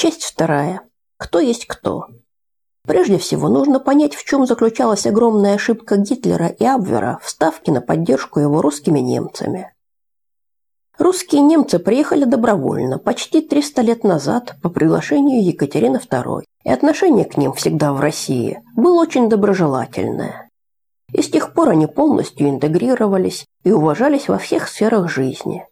Часть вторая. Кто есть кто? Прежде всего, нужно понять, в чем заключалась огромная ошибка Гитлера и Абвера в ставке на поддержку его русскими немцами. Русские немцы приехали добровольно, почти 300 лет назад, по приглашению Екатерины II, и отношение к ним всегда в России было очень доброжелательное. И с тех пор они полностью интегрировались и уважались во всех сферах жизни.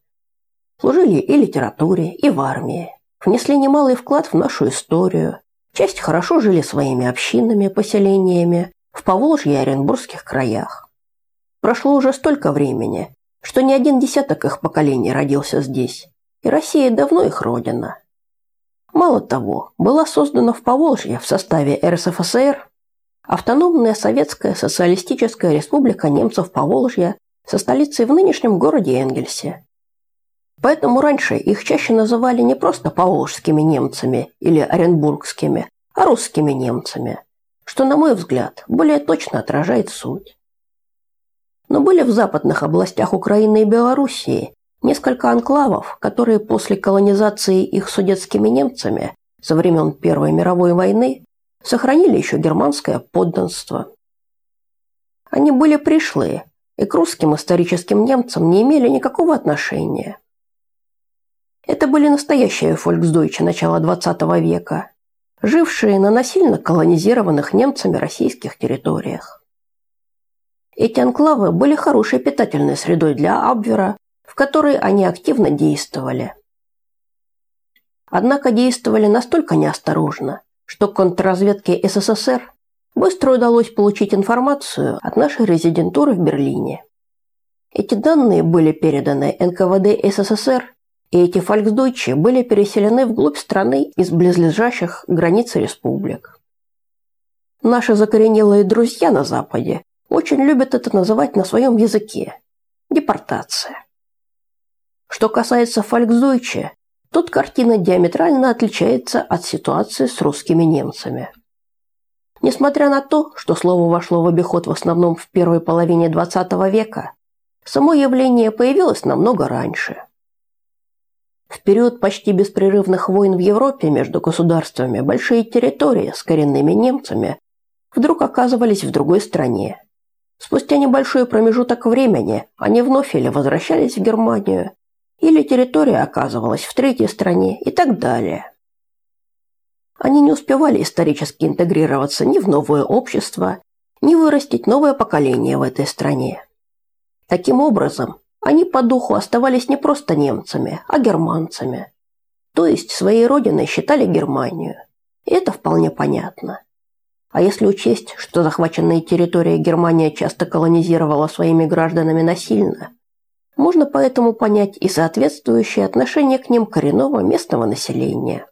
Служили и литературе, и в армии, внесли немалый вклад в нашу историю, часть хорошо жили своими общинами, поселениями в Поволжье и Оренбургских краях. Прошло уже столько времени, что ни один десяток их поколений родился здесь, и Россия давно их родина. Мало того, была создана в Поволжье в составе РСФСР автономная Советская Социалистическая Республика немцев Поволжья со столицей в нынешнем городе Энгельсе. Поэтому раньше их чаще называли не просто поволжскими немцами или оренбургскими, а русскими немцами, что, на мой взгляд, более точно отражает суть. Но были в западных областях Украины и Белоруссии несколько анклавов, которые после колонизации их судетскими немцами со времен Первой мировой войны сохранили еще германское подданство. Они были пришлые и к русским историческим немцам не имели никакого отношения. Это были настоящие фольксдойче начала XX века, жившие на насильно колонизированных немцами российских территориях. Эти анклавы были хорошей питательной средой для Абвера, в которой они активно действовали. Однако действовали настолько неосторожно, что контрразведке СССР быстро удалось получить информацию от нашей резидентуры в Берлине. Эти данные были переданы НКВД СССР, и эти фольксдойче были переселены вглубь страны из близлежащих границ республик. Наши закоренелые друзья на Западе очень любят это называть на своем языке – депортация. Что касается Фольксдойче, тут картина диаметрально отличается от ситуации с русскими немцами. Несмотря на то, что слово вошло в обиход в основном в первой половине XX века, само явление появилось намного раньше. Период почти беспрерывных войн в Европе между государствами большие территории с коренными немцами вдруг оказывались в другой стране, Спустя небольшой промежуток времени они вновь или возвращались в Германию, или территория оказывалась в третьей стране и так далее. Они не успевали исторически интегрироваться ни в новое общество, ни вырастить новое поколение в этой стране. Таким образом, они по духу оставались не просто немцами, а германцами. То есть своей родиной считали Германию. И это вполне понятно. А если учесть, что захваченные территории Германия часто колонизировала своими гражданами насильно, можно поэтому понять и соответствующее отношение к ним коренного местного населения.